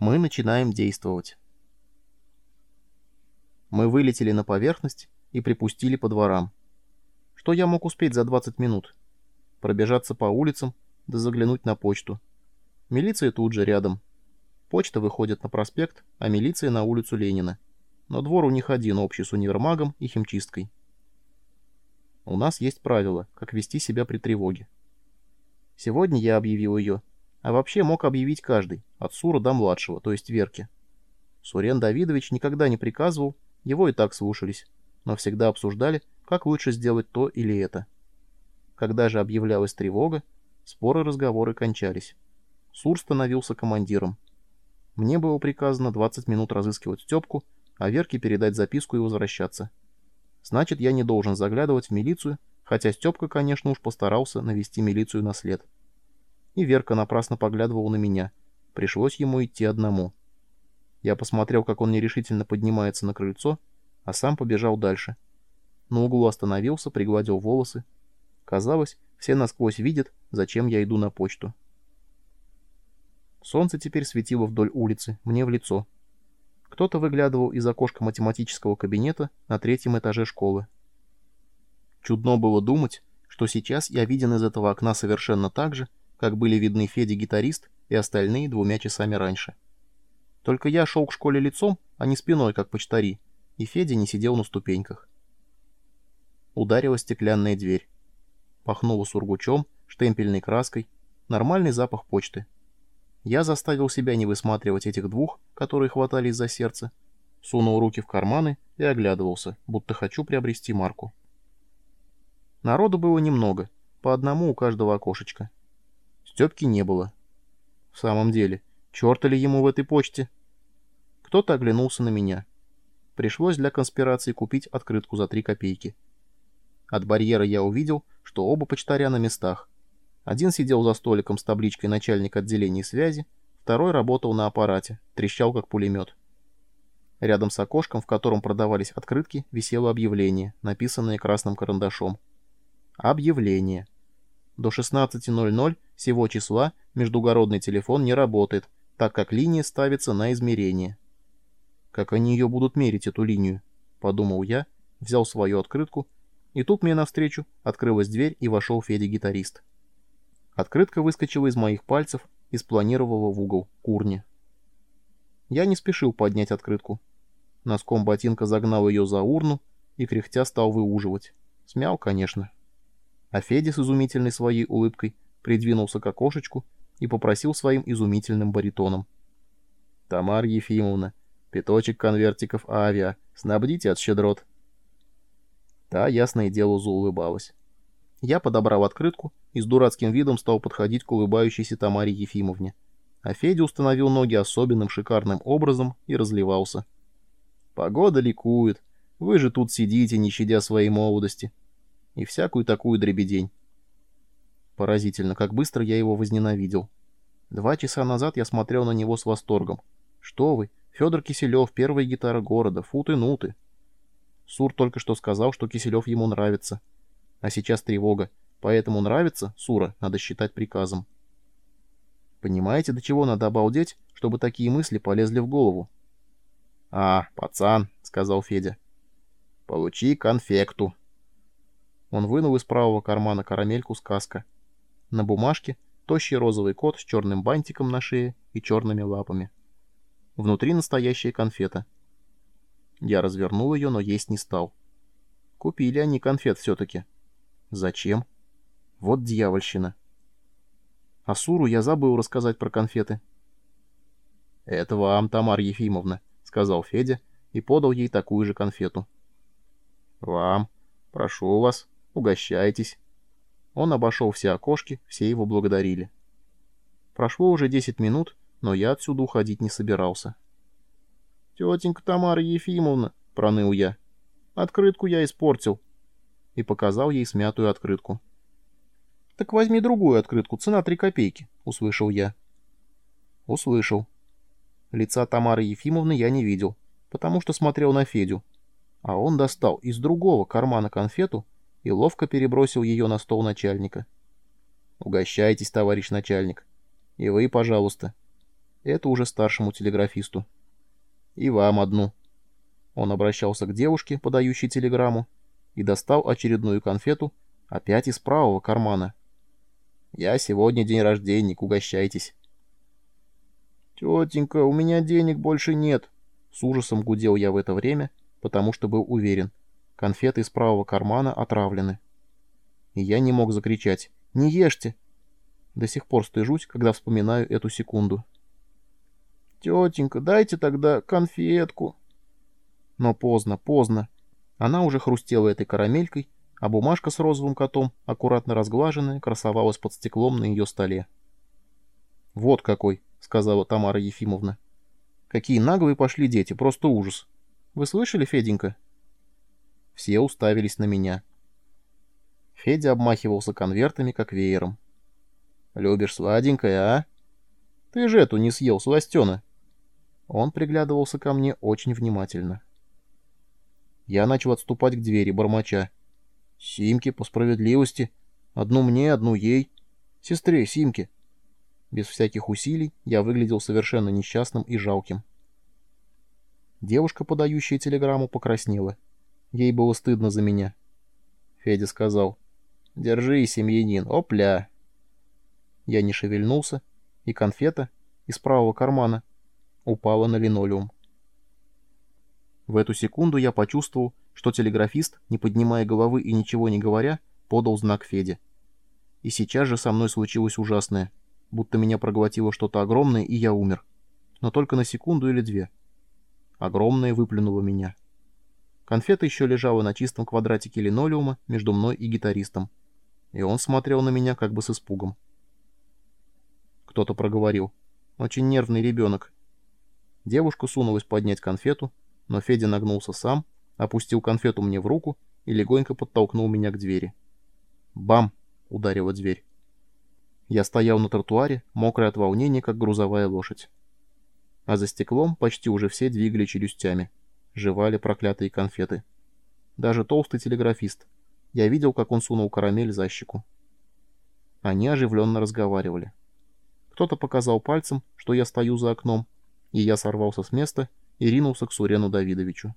Мы начинаем действовать. Мы вылетели на поверхность и припустили по дворам. Что я мог успеть за 20 минут? Пробежаться по улицам, да заглянуть на почту. Милиция тут же рядом. Почта выходит на проспект, а милиция на улицу Ленина. Но двор у них один общий с универмагом и химчисткой. У нас есть правило, как вести себя при тревоге. Сегодня я объявил ее а вообще мог объявить каждый, от Сура до младшего, то есть Верки. Сурен Давидович никогда не приказывал, его и так слушались, но всегда обсуждали, как лучше сделать то или это. Когда же объявлялась тревога, споры разговоры кончались. Сур становился командиром. Мне было приказано 20 минут разыскивать Степку, а Верке передать записку и возвращаться. Значит, я не должен заглядывать в милицию, хотя Степка, конечно, уж постарался навести милицию на след и Верка напрасно поглядывала на меня. Пришлось ему идти одному. Я посмотрел, как он нерешительно поднимается на крыльцо, а сам побежал дальше. На углу остановился, пригладил волосы. Казалось, все насквозь видят, зачем я иду на почту. Солнце теперь светило вдоль улицы, мне в лицо. Кто-то выглядывал из окошка математического кабинета на третьем этаже школы. Чудно было думать, что сейчас я виден из этого окна совершенно так же, как были видны Федя-гитарист и остальные двумя часами раньше. Только я шел к школе лицом, а не спиной, как почтари, и Федя не сидел на ступеньках. Ударила стеклянная дверь. Пахнула сургучом, штемпельной краской, нормальный запах почты. Я заставил себя не высматривать этих двух, которые хватались за сердце, сунул руки в карманы и оглядывался, будто хочу приобрести марку. Народу было немного, по одному у каждого окошечка. Степки не было. В самом деле, черта ли ему в этой почте? Кто-то оглянулся на меня. Пришлось для конспирации купить открытку за три копейки. От барьера я увидел, что оба почтаря на местах. Один сидел за столиком с табличкой «Начальник отделения связи», второй работал на аппарате, трещал как пулемет. Рядом с окошком, в котором продавались открытки, висело объявление, написанное красным карандашом. Объявление. До 16.00 сего числа междугородный телефон не работает, так как линия ставится на измерение. Как они ее будут мерить, эту линию? Подумал я, взял свою открытку, и тут мне навстречу открылась дверь и вошел Федя-гитарист. Открытка выскочила из моих пальцев и спланировала в угол курни. Я не спешил поднять открытку. Носком ботинка загнал ее за урну и кряхтя стал выуживать. Смял, конечно. А Федя с изумительной своей улыбкой придвинулся к окошечку и попросил своим изумительным баритоном. «Тамар Ефимовна, пяточек конвертиков авиа, снабдите от щедрот». Та, ясное дело, заулыбалась. Я подобрал открытку и с дурацким видом стал подходить к улыбающейся Тамаре Ефимовне. А Федя установил ноги особенным шикарным образом и разливался. «Погода ликует. Вы же тут сидите, не щадя своей молодости и всякую такую дребедень. Поразительно, как быстро я его возненавидел. Два часа назад я смотрел на него с восторгом. Что вы, Федор Киселев, первая гитара города, футы-нуты. Сур только что сказал, что Киселев ему нравится. А сейчас тревога. Поэтому нравится, Сура, надо считать приказом. Понимаете, до чего надо обалдеть, чтобы такие мысли полезли в голову? — А, пацан, — сказал Федя. — Получи конфекту. Он вынул из правого кармана карамельку сказка. На бумажке тощий розовый кот с черным бантиком на шее и черными лапами. Внутри настоящая конфета. Я развернул ее, но есть не стал. Купили они конфет все-таки. Зачем? Вот дьявольщина. А Суру я забыл рассказать про конфеты. «Это вам, Тамара Ефимовна», — сказал Федя и подал ей такую же конфету. «Вам. Прошу вас». Угощайтесь». Он обошел все окошки, все его благодарили. Прошло уже десять минут, но я отсюда уходить не собирался. «Тетенька Тамара Ефимовна», — проныл я, — «открытку я испортил». И показал ей смятую открытку. «Так возьми другую открытку, цена три копейки», — услышал я. Услышал. Лица Тамары Ефимовны я не видел, потому что смотрел на Федю. А он достал из другого кармана конфету и ловко перебросил ее на стол начальника. «Угощайтесь, товарищ начальник. И вы, пожалуйста». Это уже старшему телеграфисту. И вам одну. Он обращался к девушке, подающей телеграмму, и достал очередную конфету, опять из правого кармана. «Я сегодня день рождения, угощайтесь». «Тетенька, у меня денег больше нет», — с ужасом гудел я в это время, потому что был уверен. Конфеты из правого кармана отравлены. И я не мог закричать «Не ешьте!» До сих пор стыжусь, когда вспоминаю эту секунду. «Тетенька, дайте тогда конфетку». Но поздно, поздно. Она уже хрустела этой карамелькой, а бумажка с розовым котом, аккуратно разглаженная, красовалась под стеклом на ее столе. «Вот какой», — сказала Тамара Ефимовна. «Какие наглые пошли дети, просто ужас. Вы слышали, Феденька?» Все уставились на меня. Федя обмахивался конвертами, как веером. «Любишь сладенькое, а? Ты же эту не съел, сластена!» Он приглядывался ко мне очень внимательно. Я начал отступать к двери, бормоча. «Симки, по справедливости. Одну мне, одну ей. Сестре, Симке». Без всяких усилий я выглядел совершенно несчастным и жалким. Девушка, подающая телеграмму, покраснела. Ей было стыдно за меня. Федя сказал. «Держи, семьянин, опля!» Я не шевельнулся, и конфета из правого кармана упала на линолеум. В эту секунду я почувствовал, что телеграфист, не поднимая головы и ничего не говоря, подал знак Феде. И сейчас же со мной случилось ужасное, будто меня проглотило что-то огромное, и я умер. Но только на секунду или две. Огромное выплюнуло меня. Конфета еще лежала на чистом квадратике линолеума между мной и гитаристом. И он смотрел на меня как бы с испугом. Кто-то проговорил. Очень нервный ребенок. Девушка сунулась поднять конфету, но Федя нагнулся сам, опустил конфету мне в руку и легонько подтолкнул меня к двери. «Бам!» — ударила дверь. Я стоял на тротуаре, мокрый от волнения, как грузовая лошадь. А за стеклом почти уже все двигали челюстями, жевали проклятые конфеты. Даже толстый телеграфист. Я видел, как он сунул карамель за щеку. Они оживленно разговаривали. Кто-то показал пальцем, что я стою за окном, и я сорвался с места и ринулся к Сурену Давидовичу.